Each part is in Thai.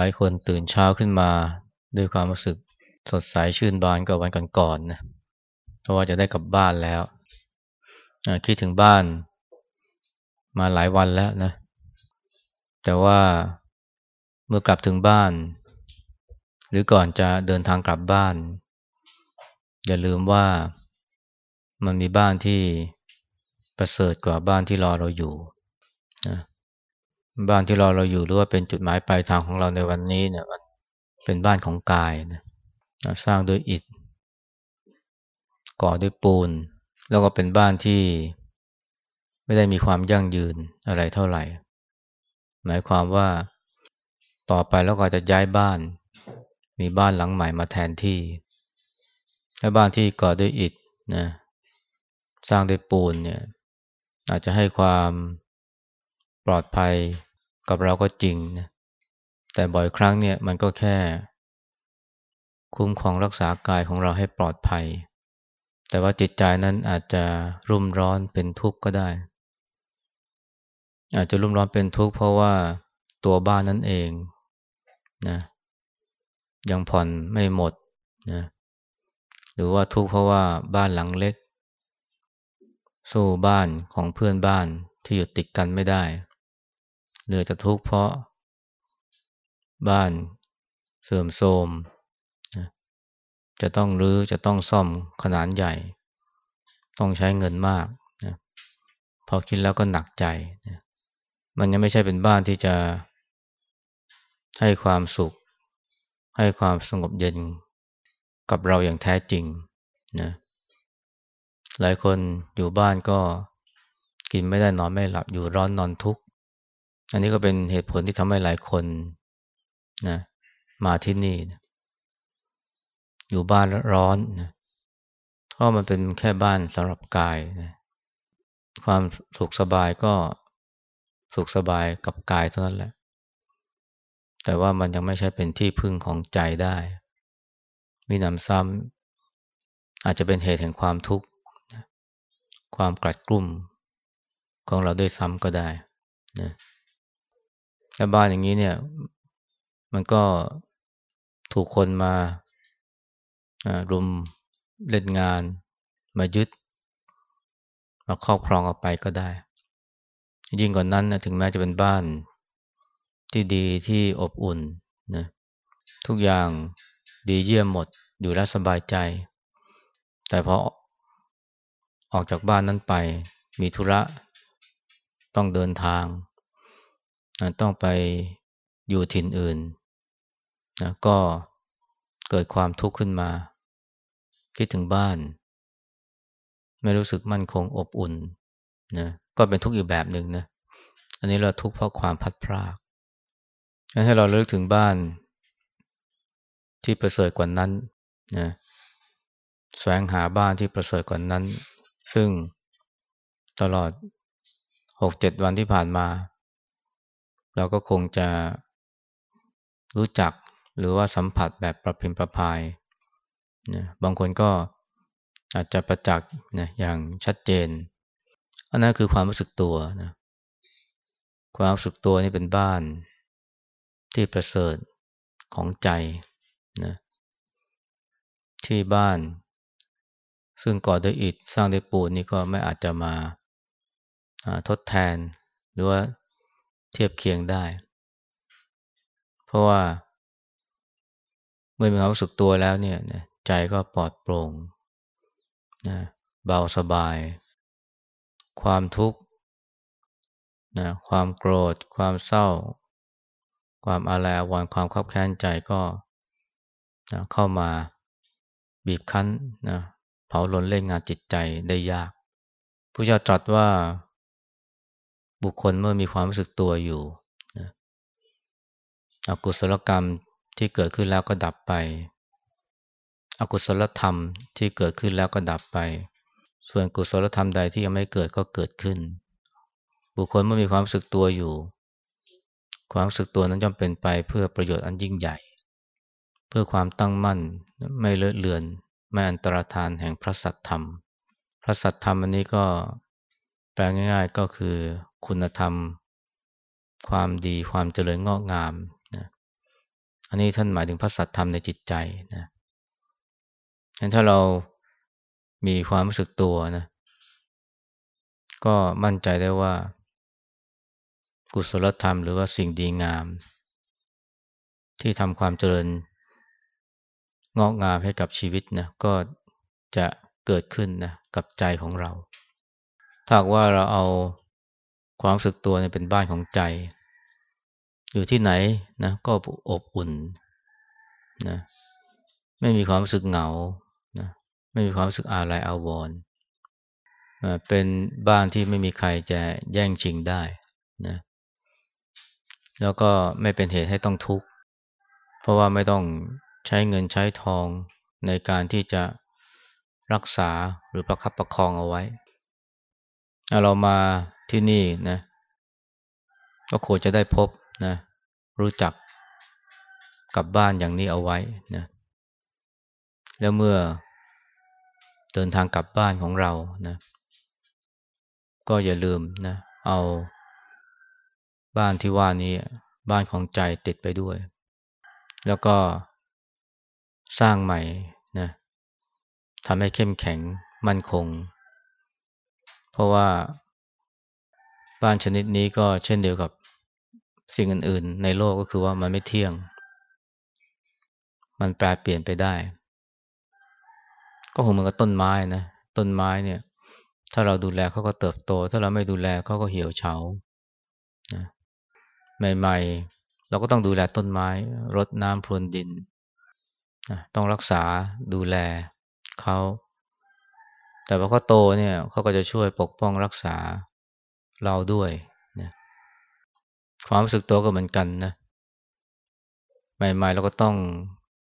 ลายคนตื่นเช้าขึ้นมา ด้วยความรู้สึกสดใสชื่นบานกว่าวันก่อนๆนะเพราะว่าจะได้กลับบ้านแล้วคิดถึงบ้านมาหลายวันแล้วนะ แต่ว่าเมื่อกลับถึงบ้าน หรือก่อนจะเดินทางกลับบ้าน อย่าลืมว่ามันมีบ้านที่ประเสริฐกว่าบ้านที่รอเราอยู่นะ บ้านที่รอเราอยู่หรือว่าเป็นจุดหมายปลายทางของเราในวันนี้เนี่ยมันเป็นบ้านของกายนะสร้างด้วยอิฐ ก่อด้วยปูน แล้วก็เป็นบ้านที่ไม่ได้มีความยั่งยืนอะไรเท่าไหร่ หมายความว่าต่อไปแล้วก็จะย้ายบ้าน มีบ้านหลังใหม่มาแทนที่และบ้านที่ก่อด้วยอิฐนะสร้างด้วยปูนเนี่ยอาจจะให้ความ ลอดภัยกับเราก็จริงนะแต่บ่อยครั้งเนี่ยมันก็แค่ คุ้มครองรักษากายของเราให้ปลอดภัย แต่ว่าจิตใจนั้นอาจจะรุ่มร้อนเป็นทุกข์ก็ได้ อาจจะรุ่มร้อนเป็นทุกข์เพราะว่าตัวบ้านนั่นเองนะยังผ่อนไม่หมดนะหรือว่าทุกข์เพราะว่าบ้านหลังเล็ก สู้บ้านของเพื่อนบ้านที่อยู่ติดกันไม่ได้ เหนือจะทุกข์เพราะบ้านเสื่อมโทรมจะต้องรื้อจะต้องซ่อมขนาดใหญ่ ต้องใช้เงินมากนะพอคิดแล้วก็หนักใจนะมันยังไม่ใช่เป็นบ้านที่จะให้ความสุข ให้ความสงบเย็นกับเราอย่างแท้จริงนะหลายคนอยู่บ้านก็กินไม่ได้นอนไม่หลับอยู่ร้อนนอนทุกข์ อันนี้ก็เป็นเหตุผลที่ทำให้หลายคนนะมาที่นี่นะอยู่บ้านร้อนนะเพราะมันเป็นแค่บ้านสำหรับกายนะความสุขสบายก็สุขสบายกับกายเท่านั้นแหละ แต่ว่ามันยังไม่ใช่เป็นที่พึ่งของใจได้ มีนำซ้ำอาจจะเป็นเหตุแห่งความทุกข์ ความกลัดกลุ่มของเราด้วยซ้ำก็ได้นะ และบ้านอย่างนี้เนี่ย มันก็ถูกคนมารุมเล่นงาน มายึด มาครอบครองออกไปก็ได้ ยิ่งกว่านนั้นนะถึงแม้จะเป็นบ้านที่ดีที่อบอุ่นนะทุกอย่างดีเยี่ยมหมดอยู่แล้วสบายใจ แต่พอออกจากบ้านนั้นไปมีธุระต้องเดินทาง ต้องไปอยู่ถิ่นอื่นนะก็เกิดความทุกข์ขึ้นมา คิดถึงบ้าน ไม่รู้สึกมั่นคงอบอุ่นนะก็เป็นทุกข์อีกแบบหนึ่งนะอันนี้เราทุกข์เพราะความพัดพรากให้เราเลิกถึงบ้าน ที่ประเสริฐกว่านั้นนะแสวงหาบ้านที่ประเสริฐกว่านั้น ซึ่งตลอดหกเจ็ดวันที่ผ่านมา เราก็คงจะรู้จักหรือว่าสัมผัสแบบประพิมประพายนะบางคนก็อาจจะประจักษ์นะอย่างชัดเจน อันนั้นคือความรู้สึกตัวนะความรู้สึกตัวนี่เป็นบ้านที่ประเสริฐของใจนะที่บ้าน ซึ่งก่อด้วยอิฐสร้างด้วยปูนนี่ก็ไม่อาจจะมาทดแทน หรือว่า เทียบเคียงได้ เพราะว่าเมื่อมีความรู้สึกตัวแล้วเนี่ยใจก็ปลอดโปร่งนะเบาสบาย ความทุกข์นะความโกรธ ความเศร้า ความอาลัยอาวรณ์ความขับแค้นใจก็นะเข้ามาบีบคั้นนะเผาล้นเล่นงานจิตใจได้ยากพระเจ้าตรัสว่า บุคคลเมื่อมีความรู้สึกตัวอยู่นะอกุศลกรรมที่เกิดขึ้นแล้วก็ดับไป อกุศลธรรมที่เกิดขึ้นแล้วก็ดับไป ส่วนกุศลธรรมใดที่ยังไม่เกิดก็เกิดขึ้น บุคคลเมื่อมีความรู้สึกตัวอยู่ ความรู้สึกตัวนั้นย่อมเป็นไปเพื่อประโยชน์อันยิ่งใหญ่ เพื่อความตั้งมั่นไม่เลอะเลือนไม่อันตรธานแห่งพระสัตธรรม พระสัตธรรมอันนี้ก็แปลง่าย ๆก็คือ คุณธรรม ความดีความเจริญงอกงามนะอันนี้ท่านหมายถึงพระสัตธรรมในจิตใจนะฉะนั้นถ้าเรามีความรู้สึกตัวนะก็มั่นใจได้ว่า กุศลธรรมหรือว่าสิ่งดีงาม ที่ทำความเจริญงอกงามให้กับชีวิตนะก็จะเกิดขึ้นนะกับใจของเรา ถ้าว่าเราเอา ความรู้สึกตัวเนี่ยเป็นบ้านของใจ อยู่ที่ไหนนะก็อบอุ่นนะไม่มีความรู้สึกเหงานะไม่มีความรู้สึกอาลัยอาวรณ์เป็นบ้านที่ไม่มีใครจะแย่งชิงได้นะแล้วก็ไม่เป็นเหตุให้ต้องทุกข์ เพราะว่าไม่ต้องใช้เงินใช้ทองในการที่จะรักษาหรือประคับประคองเอาไว้ เรามา ที่นี่นะ ก็ควรจะได้พบนะ รู้จักกับบ้านอย่างนี้เอาไว้นะ แล้วเมื่อเดินทางกลับบ้านของเรานะ ก็อย่าลืมนะ เอาบ้านที่ว่านี้บ้านของใจติดไปด้วย แล้วก็สร้างใหม่นะทำให้เข้มแข็งมั่นคง เพราะว่า บ้านชนิดนี้ก็เช่นเดียวกับสิ่งอื่น ๆ ในโลกก็คือว่ามันไม่เที่ยง มันแปรเปลี่ยนไปได้ ก็คงเหมือนกับต้นไม้นะ ต้นไม้เนี่ย ถ้าเราดูแลเขาก็เติบโต ถ้าเราไม่ดูแลเขาก็เหี่ยวเฉานะใหม่ๆ เราก็ต้องดูแลต้นไม้ รดน้ำพรวนดินต้องรักษาดูแลเขา แต่พอเขาโตเนี่ยเขาก็จะช่วยปกป้องรักษา เราด้วยนะความรู้สึกตัวก็เหมือนกันนะใหม่ๆเราก็ต้อง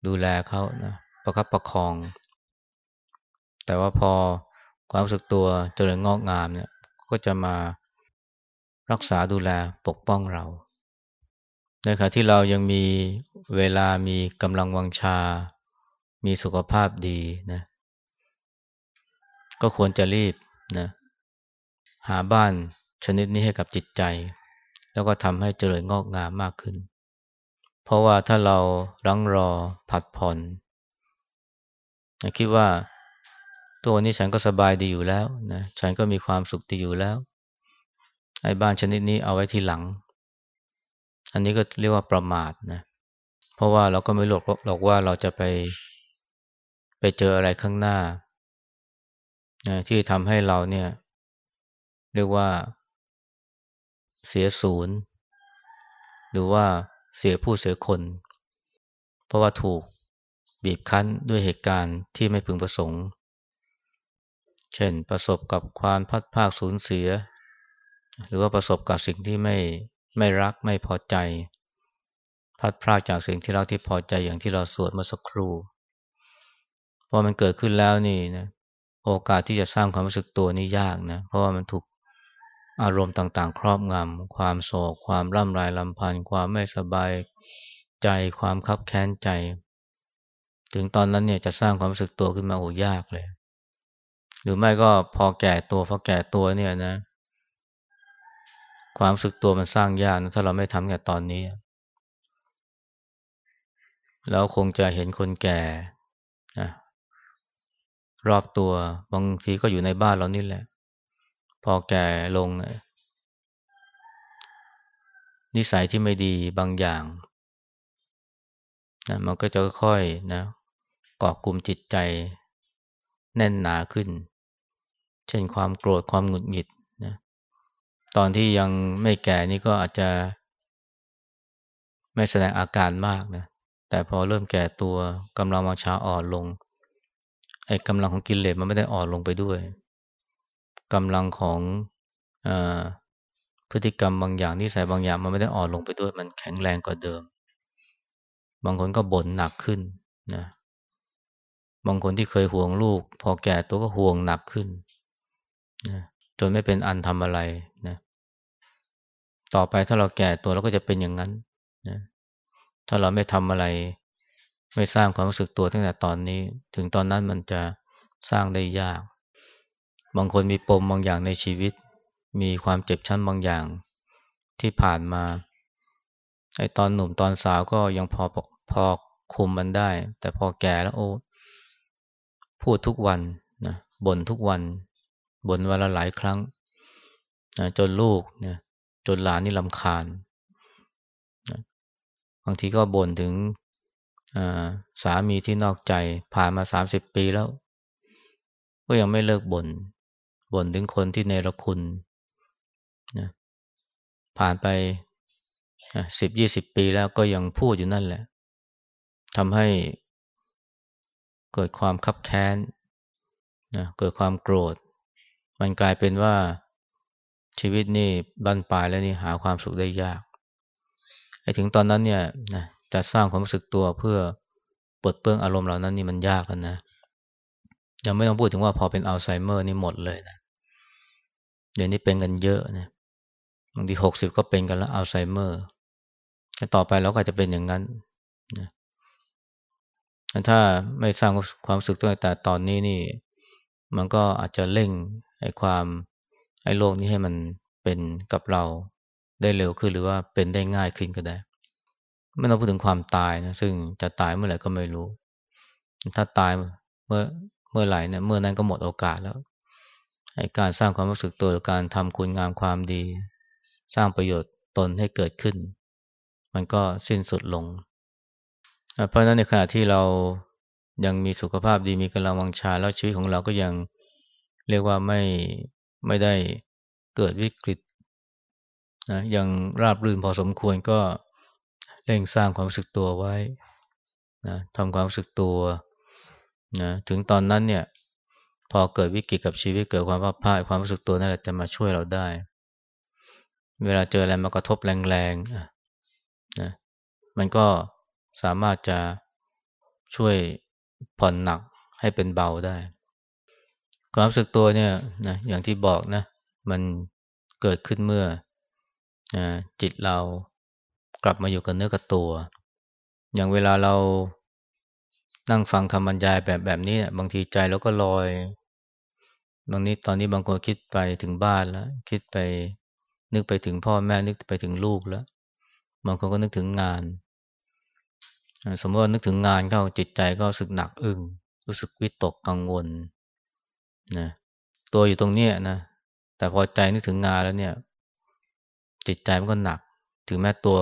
ดูแลเขานะประคับประคอง แต่ว่าพอความรู้สึกตัวเจริญงอกงามเนี่ยก็จะมารักษาดูแลปกป้องเราในขณะที่เรายังมีเวลามีกำลังวังชา มีสุขภาพดีนะก็ควรจะรีบนะหาบ้าน ชนิดนี้ให้กับจิตใจ แล้วก็ทำให้เจริญงอกงามมากขึ้น เพราะว่าถ้าเรารังรอผัดผ่อนคิดว่าตัวนี้ฉันก็สบายดีอยู่แล้วนะฉันก็มีความสุขดีอยู่แล้วไอ้บ้านชนิดนี้เอาไว้ทีหลัง อันนี้ก็เรียกว่าประมาทนะเพราะว่าเราก็ไม่หลอกหรอกว่าเราจะไป ไปเจออะไรข้างหน้าที่ทำให้เราเนี่ย เรียกว่า เสียศูนย์ หรือว่าเสียผู้เสียคน เพราะว่าถูกบีบคั้นด้วยเหตุการณ์ที่ไม่พึงประสงค์ เช่นประสบกับความพัดภาคสูญเสีย หรือว่าประสบกับสิ่งที่ไม่ไม่รักไม่พอใจ พัดพลาดจากสิ่งที่รักที่พอใจอย่างที่เราสวดเมื่อสักครู่พอมันเกิดขึ้นแล้วนี่นะโอกาสที่จะสร้างความรู้สึกตัวนี่ยากนะ เพราะว่ามันถูก อารมณ์ต่างๆ ครอบงำความโศก ความร่ำไรลำพันธ์ความไม่สบายใจความคับแค้นใจ ถึงตอนนั้นเนี่ยจะสร้างความรู้สึกตัวขึ้นมาโอ้ยากเลย หรือไม่ก็พอแก่ตัวพอแก่ตัวเนี่ยนะ ความรู้สึกตัวมันสร้างยากนะถ้าเราไม่ทำแค่ตอนนี้แล้วคงจะเห็นคนแก่นะรอบตัวบางทีก็อยู่ในบ้านเรานี่แหละ พอแก่ลงนะนิสัยที่ไม่ดีบางอย่างนะมันก็จะค่อยนะกาะกลุ่มจิตใจแน่นหนาขึ้น เช่นความโกรธความหงุดหงิดตอนที่ยังไม่แก่นี่ก็อาจจะ ไม่แสดงอาการมากนะแต่พอเริ่มแก่ตัวกำลังวังชาอ่อนลงไอ้กำลังของกิเลสมันไม่ได้อ่อนลงไปด้วย กำลังของอพฤติกรรมบางอย่างนิสัยบางอย่างมันไม่ได้อ่อนลงไปด้วยมันแข็งแรงกว่าเดิม บางคนก็บ่นหนักขึ้นนะบางคนที่เคยห่วงลูก พอแก่ตัวก็ห่วงหนักขึ้นนะจนไม่เป็นอันทำอะไรนะต่อไปถ้าเราแก่ตัวเราก็จะเป็นอย่างนั้นนะถ้าเราไม่ทำอะไร ไม่สร้างความรู้สึกตัวตั้งแต่ตอนนี้ ถึงตอนนั้นมันจะสร้างได้ยาก บางคนมีปมบางอย่างในชีวิต มีความเจ็บช้ำบางอย่างที่ผ่านมาไอ้ตอนหนุ่มตอนสาวก็ยังพอพอคุมมันได้ แต่พอแก่แล้วโอ้พูดทุกวันนะบ่นทุกวันบ่นวันละหลายครั้งนะจนลูกนะจนหลานนี่ลำคาญนะบางทีก็บ่นถึงสามีที่นอกใจผ่านมาสามสิบปีแล้ว ก็ยังไม่เลิกบน่น บ่นถึงคนที่เนรคุณนะผ่านไปสิบยี่สิบปีแล้วก็ยังพูดอยู่นั่นแหละทำให้เกิดความคับแค้นนะเกิดความโกรธ มันกลายเป็นว่าชีวิตนี่บั้นปลายแล้วนี่หาความสุขได้ยากไอ้ถึงตอนนั้นเนี่ยนะจะสร้างความรู้สึกตัวเพื่อปลดเปลื้องอารมณ์เหล่านั้นนี่มันยากแล้วนะ ยังไม่ต้องพูดถึงว่าพอเป็นอัลไซเมอร์นี่หมดเลยนะเดี๋ยวนี้เป็นกันเยอะนะบางทีหกสิบก็เป็นกันแล้วอัลไซเมอร์ต่อไปเราก็จะเป็นอย่างนั้นนะถ้าไม่สร้างความรู้สึกตัวแต่ตอนนี้นี่ มันก็อาจจะเร่งไอ้ความไอ้โรคนี้ให้มันเป็นกับเราได้เร็วขึ้นหรือว่าเป็นได้ง่ายขึ้นก็ได้ไม่ต้องพูดถึงความตายนะซึ่งจะตายเมื่อไหร่ก็ไม่รู้ ถ้าตายเมื่อ เมื่อไหร่เนี่ยเมื่อนั้นก็หมดโอกาสแล้วไอ้การสร้างความรู้สึกตัวหรือการทำคุณงามความดี สร้างประโยชน์ตนให้เกิดขึ้น มันก็สิ้นสุดลง เพราะฉะนั้นในขณะที่เรายังมีสุขภาพดีมีกำลังวังชาแล้วชีวิตของเราก็ยังเรียกว่าไม่ไม่ได้เกิดวิกฤตนะยังราบรื่นพอสมควรก็เร่งสร้างความรู้สึกตัวไว้นะทำความรู้สึกตัว นะถึงตอนนั้นเนี่ย พอเกิดวิกฤตกับชีวิตเกิดความว่าพ่ายความรู้สึกตัวนั่นแหละจะมาช่วยเราได้ เวลาเจออะไรมากระทบแรงๆนะมันก็สามารถจะช่วยผ่อนหนักให้เป็นเบาได้ ความรู้สึกตัวเนี่ยนะอย่างที่บอกนะ มันเกิดขึ้นเมื่อนะจิตเรากลับมาอยู่กับเนื้อกับตัว อย่างเวลาเรา นั่งฟังคำบรรยายแบบแบบนี้บางทีใจเราก็ลอย บางนี้ตอนนี้บางคนคิดไปถึงบ้านแล้ว คิดไปนึกไปถึงพ่อแม่นึกไปถึงลูกแล้ว บางคนก็นึกถึงงาน สมมติว่านึกถึงงานเข้าจิตใจก็รู้สึกหนักอึ้งรู้สึกวิตกกังวลนะตัวอยู่ตรงเนี้ยนะแต่พอใจนึกถึงงานแล้วเนี่ย จิตใจมันก็หนัก ถึงแม้ตัว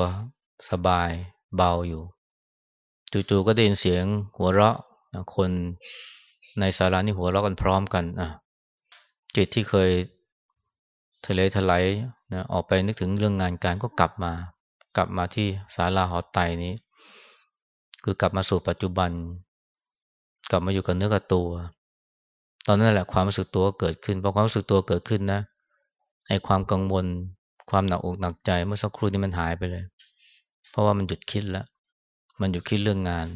สบายเบาอยู่ จู่ๆก็ได้ยินเสียงหัวเราะคนในสารานี่หัวเราะกันพร้อมกันอะจิตที่เคยทะเลทลายนะออกไปนึกถึงเรื่องงานการก็กลับมา กลับมาที่ศาลาหอไตนี้ คือกลับมาสู่ปัจจุบัน กลับมาอยู่กับเนื้อกับตัว ตอนนั้นแหละความรู้สึกตัวเกิดขึ้นพอความรู้สึกตัวเกิดขึ้นนะไอ้ความกังวลความหนักอกหนักใจเมื่อสักครู่นี้มันหายไปเลย เพราะว่ามันหยุดคิดแล้ว มันหยุดคิดเรื่องงาน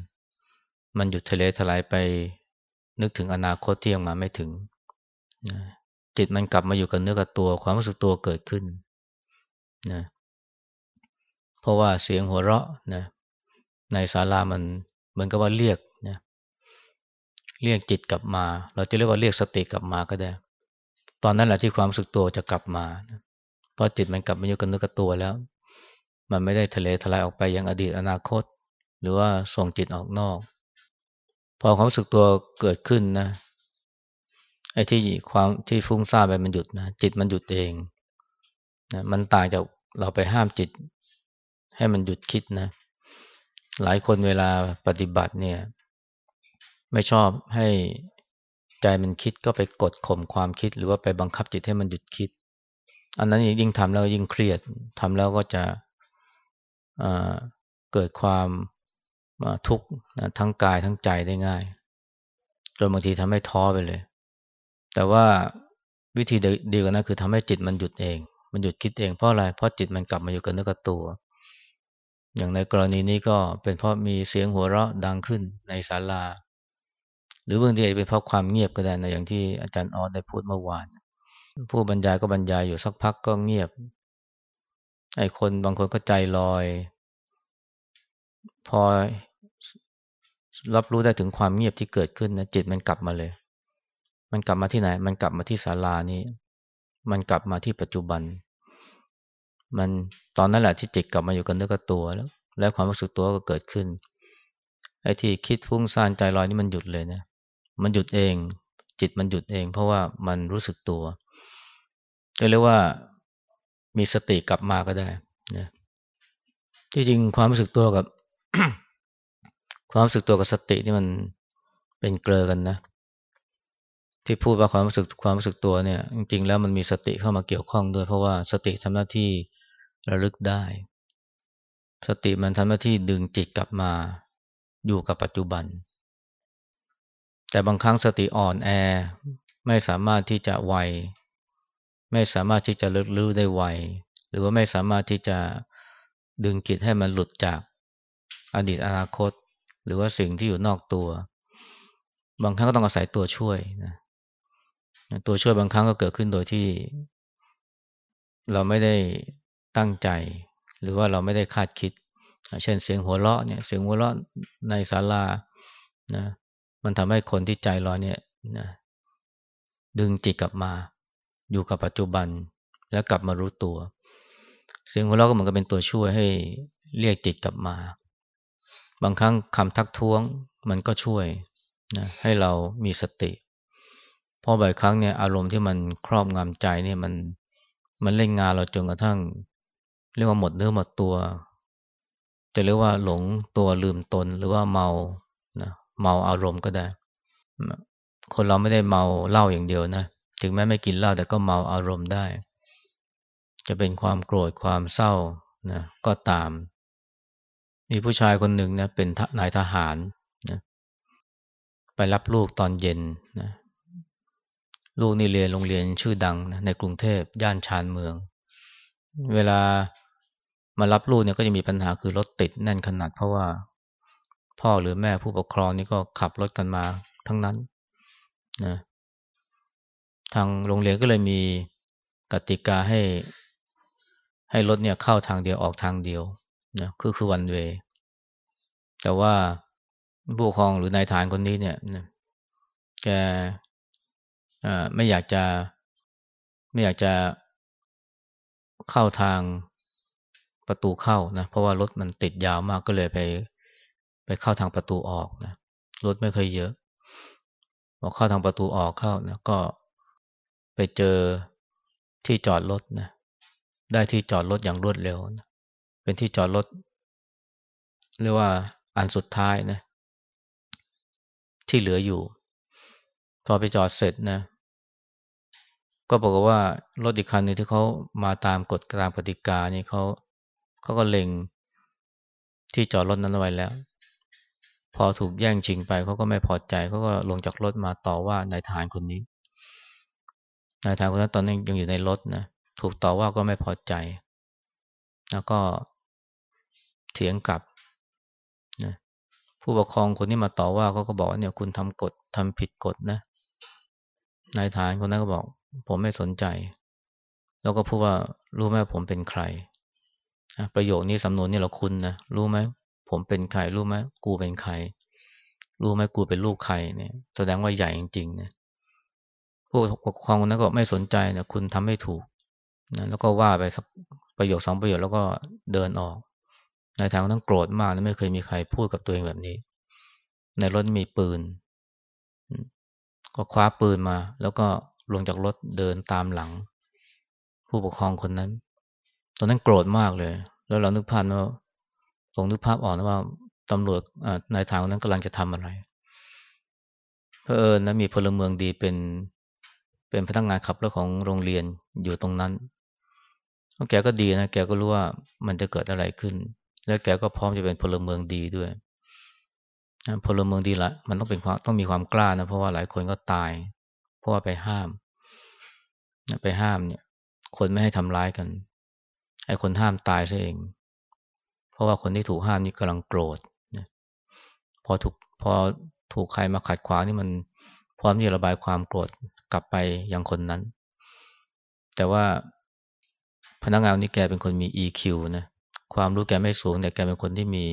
มันหยุดทะเลทลายไปนึกถึงอนาคตที่ยังมาไม่ถึง จิตมันกลับมาอยู่กับเนื้อกับตัวความรู้สึกตัวเกิดขึ้นนะเพราะว่าเสียงหัวเราะนะในศาลามันเหมือนกับว่าเรียกนะเรียกจิตกลับมา เราจะเรียกว่าเรียกสติกลับมาก็ได้ ตอนนั้นแหละที่ความรู้สึกตัวจะกลับมานะพราะจิตมันกลับมาอยู่กับเนื้อกับตัวแล้ว มันไม่ได้ทะเลทลายออกไปยังอดีตอนาคต หรือว่าส่งจิตออกนอก พอความรู้สึกตัวเกิดขึ้นนะไอ้ที่ความที่ฟุ้งซ่านไปมันหยุดนะจิตมันหยุดเองนะมันต่างจากเราไปห้ามจิต ให้มันหยุดคิดนะ หลายคนเวลาปฏิบัติเนี่ย ไม่ชอบให้ใจมันคิดก็ไปกดข่มความคิด หรือว่าไปบังคับจิตให้มันหยุดคิด อันนั้นยิ่งทำแล้วยิ่งเครียดทำแล้วก็จะเกิดความ ทุกข์ทั้งกายทั้งใจได้ง่าย จนบางทีทำให้ท้อไปเลย แต่ว่าวิธีดีกว่านั้นคือทำให้จิตมันหยุดเอง มันหยุดคิดเองเพราะอะไร เพราะจิตมันกลับมาอยู่กับเนื้อกับตัว อย่างในกรณีนี้ก็เป็นเพราะมีเสียงหัวเราะดังขึ้นในศาลา หรือบางทีเป็นเพราะความเงียบก็ได้นะอย่างที่อาจารย์ออสได้พูดเมื่อวาน ผู้บรรยายก็บรรยายอยู่สักพักก็เงียบ ไอ้คนบางคนก็ใจลอย พอ รับรู้ได้ถึงความเงียบที่เกิดขึ้นนะจิตมันกลับมาเลย มันกลับมาที่ไหน มันกลับมาที่ศาลานี้มันกลับมาที่ปัจจุบัน มันตอนนั้นแหละที่จิตกลับมาอยู่กับเนื้อกับตัวแล้ว แล้วความรู้สึกตัวก็เกิดขึ้นไอ้ที่คิดฟุ้งซ่านใจลอยนี่มันหยุดเลยนะมันหยุดเอง จิตมันหยุดเอง เพราะว่ามันรู้สึกตัวเรียกว่ามีสติกลับมาก็ได้นะที่จริงความรู้สึกตัวกับ ความรู้สึกตัวกับสตินี่มันเป็นเกลอกันนะ ที่พูดว่าความรู้สึกความรู้สึกตัวเนี่ย จริงๆ แล้วมันมีสติเข้ามาเกี่ยวข้องด้วย เพราะว่าสติทำหน้าที่ระลึกได้ สติมันทำหน้าที่ดึงจิตกลับมาอยู่กับปัจจุบัน แต่บางครั้งสติอ่อนแอไม่สามารถที่จะไวไม่สามารถที่จะลึกลื้อได้ไวหรือว่าไม่สามารถที่จะดึงจิตให้มันหลุดจากอดีตอนาคต รือว่าสิ่งที่อยู่นอกตัว บางครั้งก็ต้องอาศัยตัวช่วยนะตัวช่วยบางครั้งก็เกิดขึ้นโดยที่ เราไม่ได้ตั้งใจ หรือว่าเราไม่ได้คาดคิด เช่นเสียงหัวเราะเนี่ยเสียงหัวเราะในศาลานะมันทำให้คนที่ใจลอยเนี่ยนะดึงจิตกลับมา อยู่กับปัจจุบันแล้วกลับมารู้ตัว เสียงหัวเราะก็เหมือนกับเป็นตัวช่วยให้เรียกจิตกลับมา บางครั้งคำทักท้วงมันก็ช่วยนะให้เรามีสติ เพราะบ่อยครั้งเนี่ยอารมณ์ที่มันครอบงำใจเนี่ยมันมันเล่นงานเราจนกระทั่ง เรียกว่าหมดเนื้อหมดตัว จะเรียกว่าหลงตัวลืมตนหรือว่าเมานะเมาอารมณ์ก็ได้ คนเราไม่ได้เมาเหล้าอย่างเดียวนะถึงแม้ไม่กินเหล้าแต่ก็เมาอารมณ์ได้ จะเป็นความโกรธความเศร้านะก็ตาม มีผู้ชายคนหนึ่งนะเป็นนายทหารนะไปรับลูกตอนเย็นนะลูกนี่เรียนโรงเรียนชื่อดังนะในกรุงเทพย่านชานเมือง เวลามารับลูกเนี่ยก็จะมีปัญหาคือรถติดแน่นขนาดเพราะว่า พ่อหรือแม่ผู้ปกครองนี่ก็ขับรถกันมาทั้งนั้นนะทางโรงเรียนก็เลยมีกติกาให้ให้รถเนี่ยเข้าทางเดียวออกทางเดียวนะคือคือวันเว แต่ว่าผู้ครองหรือนายฐานคนนี้เนี่ยแกไม่อยากจะ ไม่อยากจะเข้าทางประตูเข้านะ เพราะว่ารถมันติดยาวมากก็เลยไป ไปเข้าทางประตูออกนะรถไม่เคยเยอะพอเข้าทางประตูออกเข้านะก็ไปเจอที่จอดรถนะได้ที่จอดรถอย่างรวดเร็วนะเป็นที่จอดรถเรียกว่า อันสุดท้ายนะ ที่เหลืออยู่ พอไปจอดเสร็จนะ ก็บอกว่ารถอีกคันนึงที่เขามาตามกฎตามปฏิกานี่เขาเขาก็เล็งที่จอดรถนั้นไว้แล้ว พอถูกแย่งชิงไปเขาก็ไม่พอใจเขาก็ลงจากรถมาต่อว่านายทหารคนนี้นายทหารคนนั้นตอนนี้ยังอยู่ในรถนะถูกต่อว่าก็ไม่พอใจ แล้วก็เถียงกลับ ผู้ปกครองคนที่มาต่อว่าเขาก็บอกว่าเนี่ยคุณทำกฎทำผิดกฎนะนายทหารคนนั้นก็บอก ผมไม่สนใจ แล้วก็พูดว่ารู้ไหมผมเป็นใครประโยคนี้สำนวนนี่เราคุ้นะรู้ไหมผมเป็นใครรู้ไหมกูเป็นใคร รู้ไหมกูเป็นลูกใครเนี่ยแสดงว่าใหญ่จริงๆนะผู้ปกครองคนนั้นก็ไม่สนใจนะคุณทำไม่ถูกนะแล้วก็ว่าไปสักประโยคสองประโยคแล้วก็เดินออก ในทางนั้นโกรธมากนะไม่เคยมีใครพูดกับตัวเองแบบนี้ ในรถมีปืน ก็คว้าปืนมา แล้วก็ลงจากรถเดินตามหลัง ผู้ปกครองคนนั้น ตอนนั้นโกรธมากเลย แล้วเรานึกภาพว่าลงนึกภาพออกนะว่าตำรวจนายทางนั้นกำลังจะทำอะไรเพอเอิญนะมีพลเมืองดีเป็นเป็นพนักงานขับรถของโรงเรียนอยู่ตรงนั้น แกก็ดีนะ แกก็รู้ว่ามันจะเกิดอะไรขึ้น แล้วแกก็พร้อมจะเป็นพลเมืองดีด้วยพลเมืองดีละมันต้องเป็นความต้องมีความกล้านะเพราะว่าหลายคนก็ตาย เพราะว่าไปห้าม ไปห้ามเนี่ย คนไม่ให้ทำร้ายกันไอ้คนห้ามตายซะเอง เพราะว่าคนที่ถูกห้ามนี่กำลังโกรธนะพอถูกพอถูกใครมาขัดขวางนี่มันพร้อมที่จะระบายความโกรธกลับไปยังคนนั้น แต่ว่าพนักงานนี่แกเป็นคนมี EQ นะ ความรู้แกไม่สูงแต่แกเป็นคนที่มี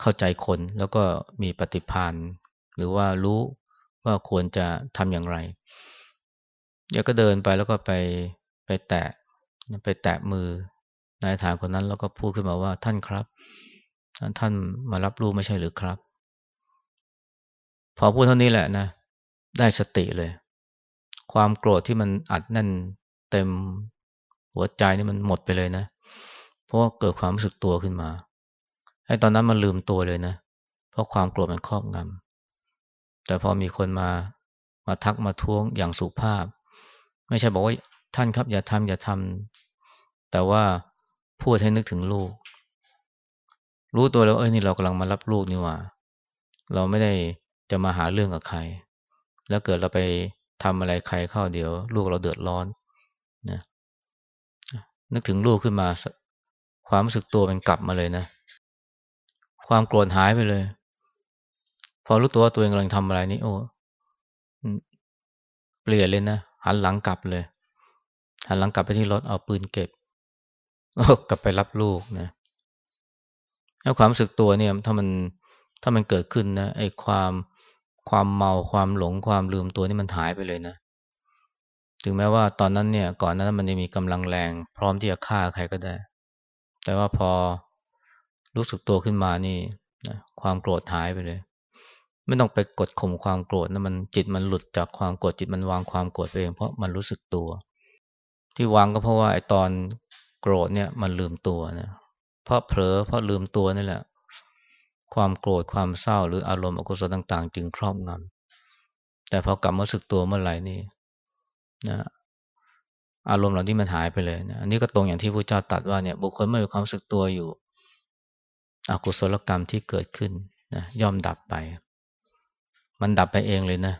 เข้าใจคนแล้วก็มีปฏิภาณหรือว่ารู้ว่าควรจะทำอย่างไรเดี๋ยวก็เดินไปแล้วก็ไปไปแตะไปแตะมือนายทหารคนนั้นแล้วก็พูดขึ้นมาว่าท่านครับ ท่านมารับลูกไม่ใช่หรือครับ พอพูดเท่านี้แหละนะ ได้สติเลย ความโกรธที่มันอัดแน่นเต็มหัวใจนี่มันหมดไปเลยนะ เพราะว่าเกิดความรู้สึกตัวขึ้นมาไอ้ตอนนั้นมันลืมตัวเลยนะ เพราะความโกรธมันครอบงำแต่พอมีคนมามาทักมาท้วงอย่างสุภาพ ไม่ใช่บอกว่าท่านครับอย่าทำอย่าทำแต่ว่าพูดให้นึกถึงลูก รู้ตัวแล้วเอ้ยนี่เรากำลังมารับลูกนี่ว่า เราไม่ได้จะมาหาเรื่องกับใคร แล้วเกิดเราไปทำอะไรใครเข้าเดี๋ยว ลูกเราเดือดร้อนนะนึกถึงลูกขึ้นมา ความรู้สึกตัวมันกลับมาเลยนะ ความโกรธหายไปเลย พอรู้ตัวว่าตัวเองกำลังทำอะไรนี่โอ้เปลี่ยนเลยนะหันหลังกลับเลย หันหลังกลับไปที่รถเอาปืนเก็บกลับไปรับลูกนะแล้วความรู้สึกตัวเนี่ย ถ้ามันถ้ามันเกิดขึ้นนะไอ้ความความเมาความหลงความลืมตัวนี่มันหายไปเลยนะถึงแม้ว่าตอนนั้นเนี่ย ก่อนนั้นมันจะมีกำลังแรง พร้อมที่จะฆ่าใครก็ได้ แต่ว่าพอรู้สึกตัวขึ้นมานี่นะความโกรธหายไปเลย ไม่ต้องไปกดข่มความโกรธนะมันจิตมันหลุดจากความโกรธจิตมันวางความโกรธไปเอง เพราะมันรู้สึกตัว ที่วางก็เพราะว่าไอ้ตอนโกรธเนี่ยมันลืมตัวนะเพราะเผลอเพราะลืมตัวนี่แหละ ความโกรธความเศร้าหรืออารมณ์อกุศลต่าง ๆ จึงครอบงำแต่พอกลับมาสึกตัวเมื่อไหร่นี่นะ อารมณ์เหล่านี้มันหายไปเลยนะอันนี้ก็ตรงอย่างที่พระเจ้าตรัสว่าเนี่ยบุคคลไม่มีความสึกตัวอยู่ อกุศลกรรมที่เกิดขึ้นนะย่อมดับไป มันดับไปเองเลยนะ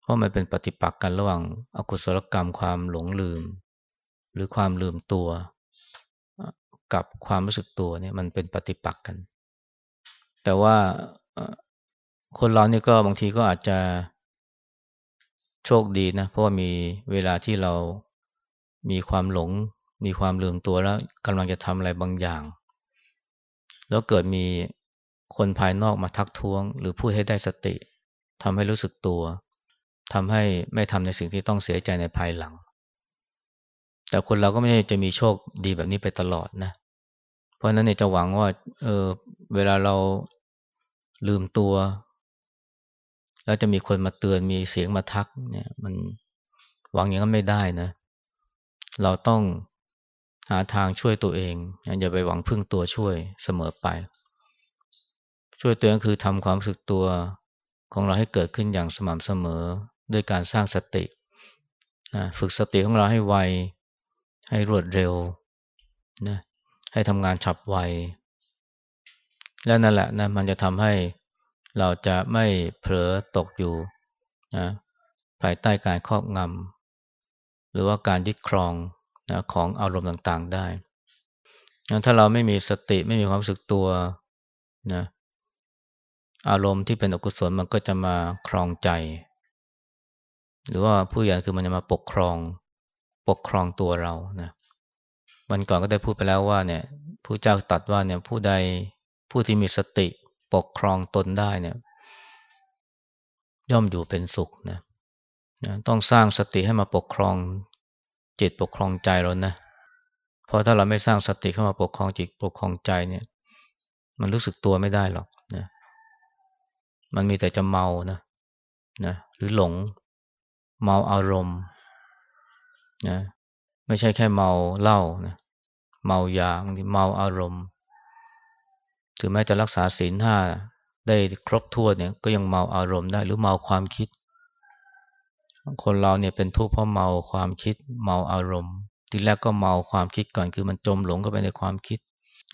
เพราะมันเป็นปฏิปักษ์กันระหว่างอากุศลกรรมความหลงลืม หรือความลืมตัว กับความรู้สึกตัวเนี่ยมันเป็นปฏิปักษ์กัน แต่ว่าคนเรานี่ก็บางทีก็อาจจะ โชคดีนะ เพราะว่ามีเวลาที่เรามีความหลง มีความลืมตัวแล้วกำลังจะทำอะไรบางอย่าง แล้วเกิดมีคนภายนอกมาทักท้วง หรือพูดให้ได้สติทำให้รู้สึกตัวทำให้ไม่ทำในสิ่งที่ต้องเสียใจในภายหลัง แต่คนเราก็ไม่ใช่จะมีโชคดีแบบนี้ไปตลอดนะ เพราะนั้นเนี่ยจะหวังว่า เออ เวลาเราลืมตัว แล้วจะมีคนมาเตือนมีเสียงมาทักเนี่ย มันหวังอย่างนั้นไม่ได้นะ เราต้องหาทางช่วยตัวเอง อย่าไปหวังพึ่งตัวช่วยเสมอไป ช่วยตัวเองคือทำความสึกตัวของเราให้เกิดขึ้นอย่างสม่ำเสมอด้วยการสร้างสติฝึกสติของเราให้ไว ให้รวดเร็วนะให้ทำงานฉับไว และนั่นแหละนะมันจะทำให้ เราจะไม่เผลอตกอยู่นะภายใต้การครอบงำหรือว่าการยึดครองนะของอารมณ์ต่างๆได้ถ้าเราไม่มีสติไม่มีความรู้สึกตัวนะอารมณ์ที่เป็นอกุศลมันก็จะมาครองใจ หรือว่าผู้ใหญ่คือมันจะมาปกครองปกครองตัวเรานะวันก่อนก็ได้พูดไปแล้วว่าเนี่ยผู้เจ้าตัดว่าเนี่ยผู้ใดผู้ที่มีสติ ปกครองตนได้เนี่ย ย่อมอยู่เป็นสุขนะนะต้องสร้างสติให้มาปกครองจิตปกครองใจเรานะเพราะถ้าเราไม่สร้างสติเข้ามาปกครองจิตปกครองใจเนี่ย มันรู้สึกตัวไม่ได้หรอกนะมันมีแต่จะเมานะนะหรือหลงเมาอารมณ์นะไม่ใช่แค่เมาเหล้านะเมายาบางทีเมาอารมณ์ ถึงแม้จะรักษาศีลห้าได้ครบถ้วนเนี่ยก็ยังเมาอารมณ์ได้หรือเมาความคิด คนเราเนี่ยเป็นทุกข์เพราะเมาความคิด เมาอารมณ์ทีแรกก็เมาความคิดก่อนคือมันจมหลงเข้าไปในความคิด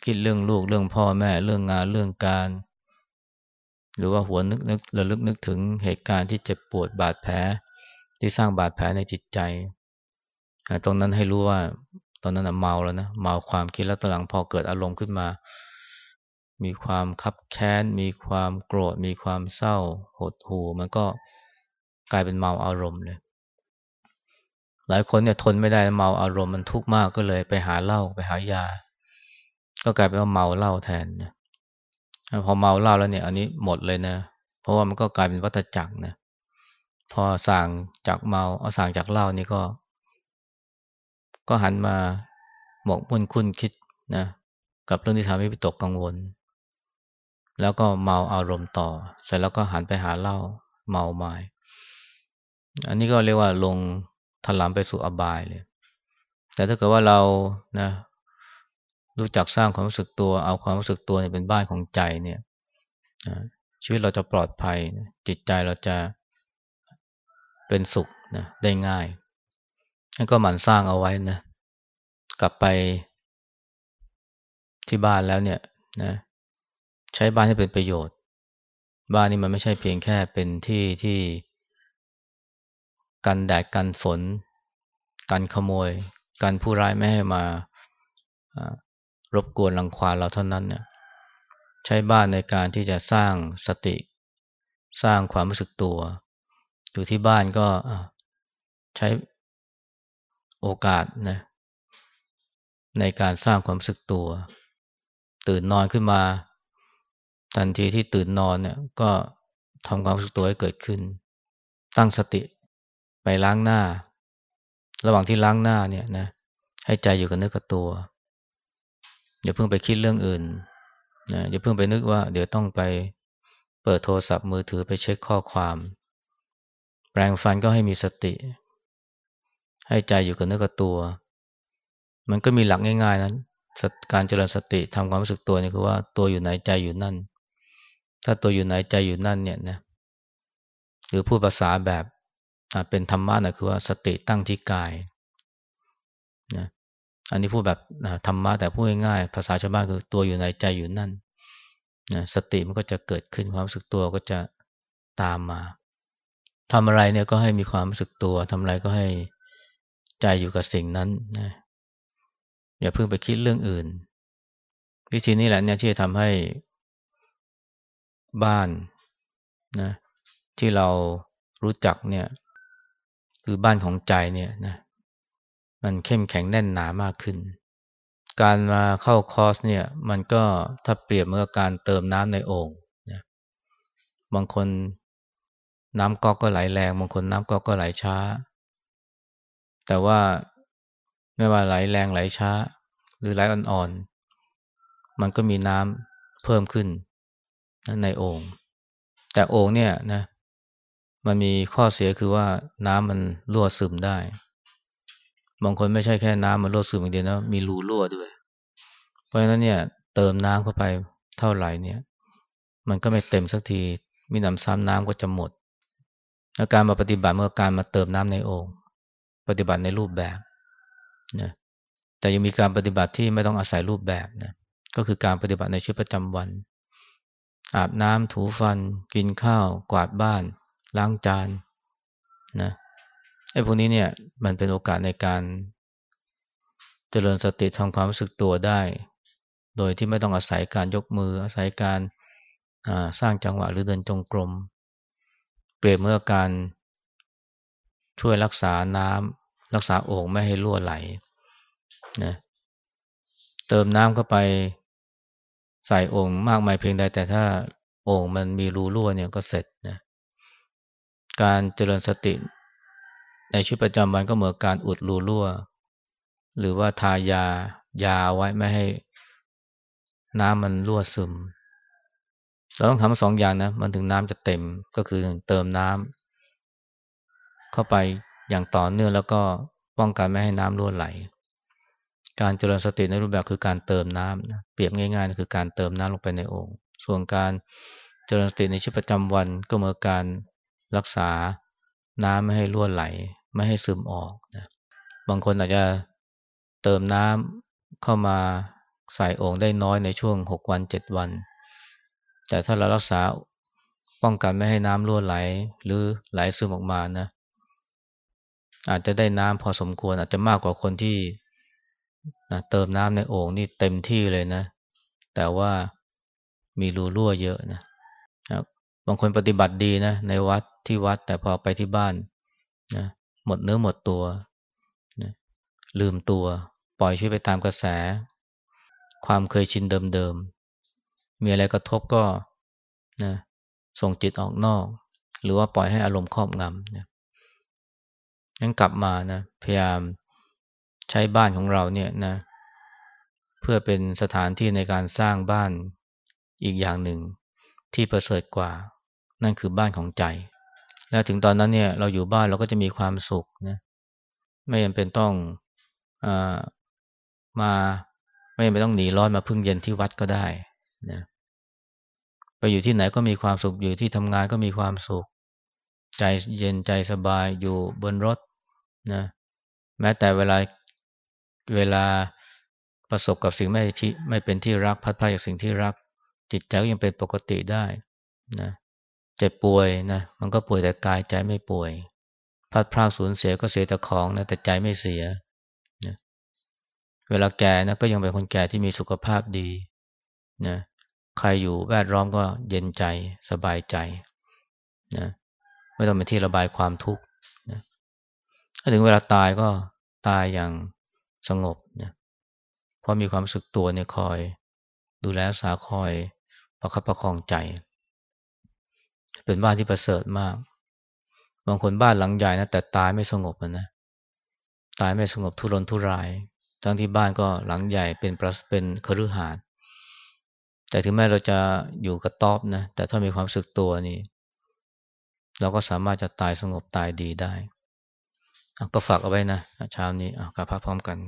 คิดเรื่องลูกเรื่องพ่อแม่เรื่องงานเรื่องการ หรือว่าหัวนึกนึกระลึกนึกถึงเหตุการณ์ที่เจ็บปวดบาดแผล ที่สร้างบาดแผลในจิตใจตรงนั้นให้รู้ว่าตอนนั้นเมาแล้วนะเมาความคิดแล้วตอนหลังพอเกิดอารมณ์ขึ้นมา มีความคับแค้น มีความโกรธ มีความเศร้า หดหู่มันก็กลายเป็นเมาอารมณ์เลย หลายคนเนี่ยทนไม่ได้เมาอารมณ์มันทุกข์มากก็เลยไปหาเหล้าไปหายา ก็กลายเป็นว่าเมาเหล้าแทนนะพอเมาเหล้าแล้วเนี่ย อันนี้หมดเลยนะ เพราะว่ามันก็กลายเป็นวัฏจักรนะ พอสั่งจากเมาเอาสั่งจากเหล้านี่ก็ ก็หันมาหมกมุ่นคุ้นคิดนะ กับเรื่องที่ทำให้วิตกกังวล แล้วก็เมาอารมณ์ต่อ เสร็จแล้วก็หันไปหาเหล้าเมาไมา้อันนี้ก็เรียกว่าลงถลำไปสู่อบายเลย แต่ถ้าเกิดว่าเรานะรู้จักสร้างความรู้สึกตัว เอาความรู้สึกตัวเป็นบ้านของใจเนี่ยชีวิตเราจะปลอดภัย จิตใจเราจะเป็นสุขนะได้ง่ายก็หมั่นสร้างเอาไว้นะ กลับไปที่บ้านแล้วเนี่ยนะ ใช้บ้านให้เป็นประโยชน์ บ้านนี้มันไม่ใช่เพียงแค่เป็นที่ที่กันแดดกันฝน กันขโมย กันผู้ร้ายไม่ให้มารบกวนรังควานเราเท่านั้นเนี่ยใช้บ้านในการที่จะสร้างสติ สร้างความรู้สึกตัว อยู่ที่บ้านก็ใช้โอกาสนะในการสร้างความรู้สึกตัว ตื่นนอนขึ้นมา ทันทีที่ตื่นนอนเนี่ยก็ทำความรู้สึกตัวให้เกิดขึ้น ตั้งสติไปล้างหน้า ระหว่างที่ล้างหน้าเนี่ยนะให้ใจอยู่กับเนื้อกับตัว อย่าเพิ่งไปคิดเรื่องอื่นนะอย่าเพิ่งไปนึกว่า เดี๋ยวต้องไปเปิดโทรศัพท์มือถือไปเช็คข้อความ แปรงฟันก็ให้มีสติ ให้ใจอยู่กับเนื้อกับตัว มันก็มีหลักง่ายๆนั้นการเจริญสติทำความรู้สึกตัวนี่คือว่าตัวอยู่ไหนใจอยู่นั่น ถ้าตัวอยู่ไหนใจอยู่นั่นเนี่ยนะหรือพูดภาษาแบบเป็นธรรมะนะคือว่าสติตั้งที่กายนะอันนี้พูดแบบธรรมะแต่พูดง่ายๆภาษาชาวบ้านคือตัวอยู่ในใจอยู่นั่นนะสติมันก็จะเกิดขึ้นความรู้สึกตัวก็จะตามมาทำอะไรเนี่ยก็ให้มีความรู้สึกตัวทำอะไรก็ให้ใจอยู่กับสิ่งนั้นนะอย่าเพิ่งไปคิดเรื่องอื่น วิธีนี้แหละเนี่ยที่จะทำให้ บ้านนะที่เรารู้จักเนี่ยคือบ้านของใจเนี่ยนะมันเข้มแข็งแน่นหนามากขึ้น การมาเข้าคอร์สเนี่ยมันก็ถ้าเปรียบเมื่อการเติมน้ำในโอ่งนะบางคนน้ำก๊อกก็ไหลแรงบางคนน้ำก๊อกก็ไหลช้า แต่ว่าไม่ว่าไหลแรงไหลช้า หรือไหลอ่อนๆมันก็มีน้ำเพิ่มขึ้น ในโอ่งแต่โอ่งเนี่ยนะ มันมีข้อเสียคือว่าน้ำมันรั่วซึมได้ บางคนไม่ใช่แค่น้ำมันรั่วซึมอย่างเดียวนะ มีรูรั่วด้วย เพราะฉะนั้นเนี่ย เติมน้ำเข้าไปเท่าไหร่เนี่ย มันก็ไม่เต็มสักที มีน้ำซ้ำน้ำก็จะหมด อาการมาปฏิบัติเมื่อการมาเติมน้ำในโอ่งปฏิบัติในรูปแบบนะแต่ยังมีการปฏิบัติที่ไม่ต้องอาศัยรูปแบบนะก็คือการปฏิบัติในชีวิตประจำวัน อาบน้ำถูฟัน กินข้าว กวาดบ้าน ล้างจานนะไอ้พวกนี้เนี่ยมันเป็นโอกาสในการเจริญสติทำความรู้สึกตัวได้ โดยที่ไม่ต้องอาศัยการยกมือ อาศัยการสร้างจังหวะหรือเดินจงกรม เปรียบเมื่อการช่วยรักษาน้ำรักษาโอ่งไม่ให้รั่วไหลนะเติมน้ำเข้าไป ใส่โอ่งมากมายเพียงใดแต่ถ้าโอ่งมันมีรูรั่วเนี่ยก็เสร็จนะการเจริญสติในชีวิตประจำวันก็เหมือนการอุดรูรั่ว หรือว่าทายายาไว้ไม่ให้น้ำมันรั่วซึม เราต้องทำสองอย่างนะ มันถึงน้ำจะเต็มก็คือเติมน้ำเข้าไปอย่างต่อเนื่องแล้วก็ป้องกันไม่ให้น้ำรั่วไหล การเจริญสติในรูปแบบคือการเติมน้ำนะเปรียบง่ายๆคือการเติมน้ำลงไปในโอ่งส่วนการเจริญสติในชีวิตประจำวันก็เหมือนการรักษาน้ำไม่ให้รั่วไหล ไม่ให้ซึมออกนะบางคนอาจจะเติมน้ำเข้ามาใส่โอ่งได้น้อยในช่วงหกวันเจ็ดวัน แต่ถ้าเรารักษาป้องกันไม่ให้น้ำรั่วไหล หรือไหลซึมออกมานะอาจจะได้น้ำพอสมควรอาจจะมากกว่าคนที่ นะเติมน้ำในโอ่งนี่เต็มที่เลยนะ แต่ว่ามีรูรั่วเยอะนะบางคนปฏิบัติดีนะ ในวัดที่วัดแต่พอไปที่บ้านนะหมดเนื้อหมดตัวนะลืมตัว ปล่อยชีวิตไปตามกระแส ความเคยชินเดิมๆ มีอะไรกระทบก็นะส่งจิตออกนอก หรือว่าปล่อยให้อารมณ์ครอบงำนะงั้นกลับมานะพยายาม ใช้บ้านของเราเนี่ยนะ เพื่อเป็นสถานที่ในการสร้างบ้านอีกอย่างหนึ่งที่ประเสริฐกว่า นั่นคือบ้านของใจ และถึงตอนนั้นเนี่ยเราอยู่บ้านเราก็จะมีความสุขนะไม่จำเป็นต้องอมาไม่จำเป็นต้องหนีร้อนมาพึ่งเย็นที่วัดก็ได้นะไปอยู่ที่ไหนก็มีความสุขอยู่ที่ทำงานก็มีความสุข ใจเย็นใจสบายอยู่บนรถนะแม้แต่เวลา เวลาประสบกับสิ่งไม่ที่ไม่เป็นที่รักพัดพาจากสิ่งที่รัก จิตใจก็ยังเป็นปกติได้นะเจ็บป่วยนะมันก็ป่วยแต่กายใจไม่ป่วย พัดพลาดสูญเสียก็เสียแต่ของนะแต่ใจไม่เสียนะเวลาแก่นะก็ยังเป็นคนแก่ที่มีสุขภาพดีนะใครอยู่แวดล้อมก็เย็นใจสบายใจนะไม่ต้องเป็นที่ระบายความทุกข์นะถ้าถึงเวลาตายก็ตายอย่าง สงบนะเพราะมีความสึกตัวเนี่ยคอย ดูแลสาคอยประคับประคองใจ เป็นบ้านที่ประเสริฐมาก บางคนบ้านหลังใหญ่นะแต่ตายไม่สงบนะตายไม่สงบทุรนทุราย ทั้งที่บ้านก็หลังใหญ่เป็นเป็นคฤหาสน์แต่ถึงแม้เราจะอยู่กับต๊อบนะแต่ถ้ามีความสึกตัวนี่เราก็สามารถจะตายสงบตายดีได้ ก็ฝากเอาไว้นะเช้านี้กลับพักพร้อมกัน